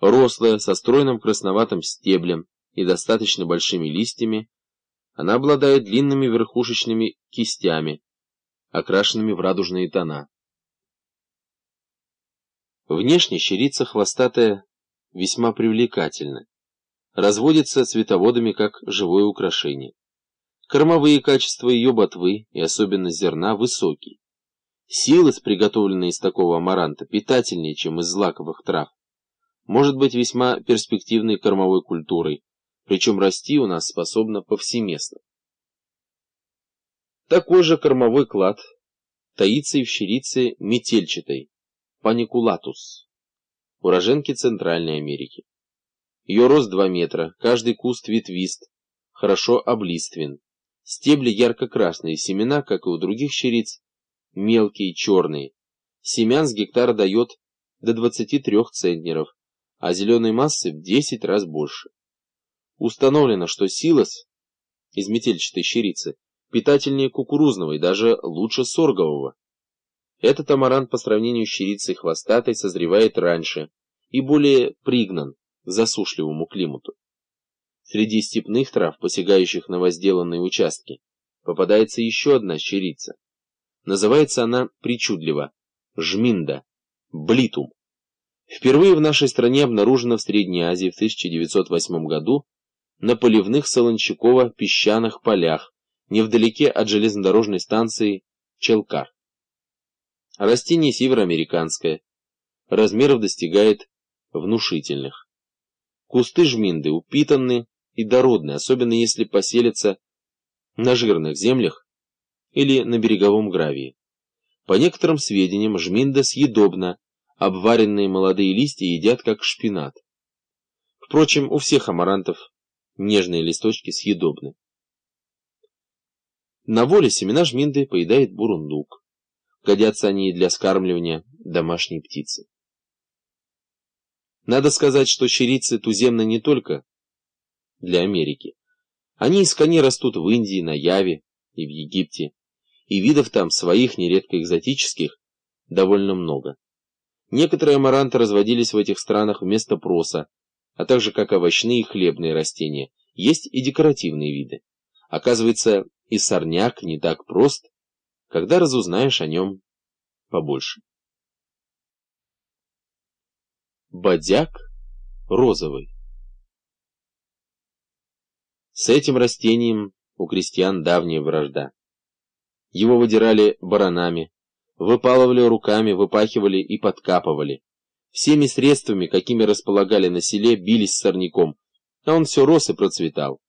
Рослая, со стройным красноватым стеблем и достаточно большими листьями, она обладает длинными верхушечными кистями, окрашенными в радужные тона. Внешне щерица хвостатая весьма привлекательна. Разводится цветоводами как живое украшение. Кормовые качества ее ботвы и особенно зерна высокие. Силос, приготовленный из такого амаранта, питательнее, чем из злаковых трав. Может быть весьма перспективной кормовой культурой, причем расти у нас способна повсеместно. Такой же кормовой клад таится и в щерице метельчатой, паникулатус, уроженки Центральной Америки. Ее рост 2 метра, каждый куст ветвист, хорошо облиствен. Стебли ярко-красные, семена, как и у других щериц, мелкие, черные. Семян с гектара дает до 23 центнеров, а зеленой массы в 10 раз больше. Установлено, что силос из метельчатой щерицы питательнее кукурузного и даже лучше соргового. Этот амарант по сравнению с щерицей хвостатой созревает раньше и более пригнан к засушливому климату. Среди степных трав, посягающих на возделанные участки, попадается еще одна щерица. Называется она причудливо жминда, блитум. Впервые в нашей стране обнаружена в Средней Азии в 1908 году на поливных солончаково-песчаных полях, невдалеке от железнодорожной станции Челкар. Растение североамериканское, размеров достигает внушительных. Кусты жминды упитанны и дородны, особенно если поселятся на жирных землях или на береговом гравии. По некоторым сведениям, жминда съедобна, обваренные молодые листья едят как шпинат. Впрочем, у всех амарантов нежные листочки съедобны. На воле семена жминды поедает бурундук. Годятся они и для скармливания домашней птицы. Надо сказать, что щирицы туземны не только для Америки. Они искони растут в Индии, на Яве и в Египте, и видов там своих, нередко экзотических, довольно много. Некоторые амаранты разводились в этих странах вместо проса, а также как овощные и хлебные растения. Есть и декоративные виды. Оказывается, и сорняк не так прост, когда разузнаешь о нем побольше. Бодяк розовый С этим растением у крестьян давняя вражда. Его выдирали баранами, выпалывали руками, выпахивали и подкапывали. Всеми средствами, какими располагали на селе, бились с сорняком, а он все рос и процветал.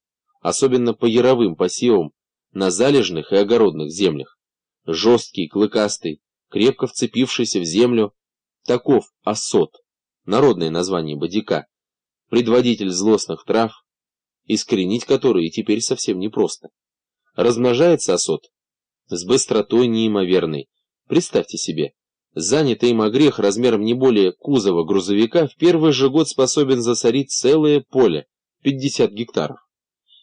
Особенно по яровым посевам на залежных и огородных землях. Жесткий, клыкастый, крепко вцепившийся в землю, таков осот, народное название бодяка, предводитель злостных трав, искоренить которые теперь совсем непросто. Размножается осот с быстротой неимоверной. Представьте себе, Занятый им огрех размером не более кузова грузовика в первый же год способен засорить целое поле, 50 гектаров.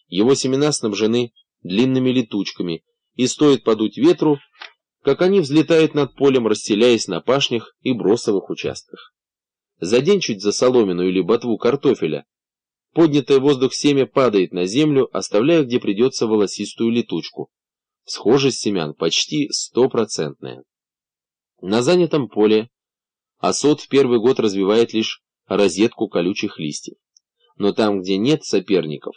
Его семена снабжены длинными летучками, и стоит подуть ветру, как они взлетают над полем, расселяясь на пашнях и бросовых участках. За день чуть за соломину или ботву картофеля поднятое воздух семя падает на землю, оставляя где придется волосистую летучку. Схожесть семян почти стопроцентная. На занятом поле осот в первый год развивает лишь розетку колючих листьев. Но там, где нет соперников,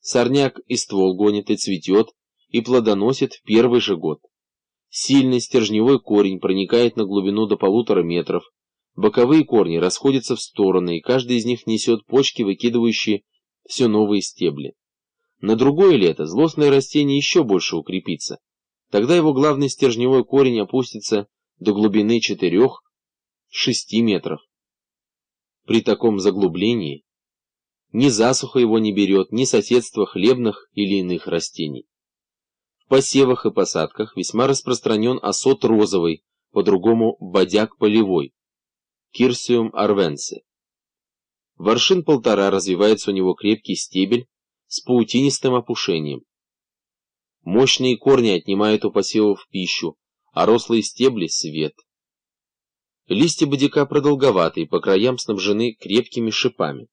сорняк и ствол гонит и цветет, и плодоносит в первый же год. Сильный стержневой корень проникает на глубину до полутора метров, боковые корни расходятся в стороны, и каждый из них несет почки, выкидывающие все новые стебли. На другое лето злостное растение еще больше укрепится. Тогда его главный стержневой корень опустится до глубины 4-6 метров. При таком заглублении ни засуха его не берет, ни соседство хлебных или иных растений. В посевах и посадках весьма распространен осот розовый, по-другому бодяк полевой, кирсиум арвенсе. Воршин полтора развивается у него крепкий стебель с паутинистым опушением. Мощные корни отнимают у посевов пищу, а рослые стебли — свет. Листья бодяка продолговатые, по краям снабжены крепкими шипами.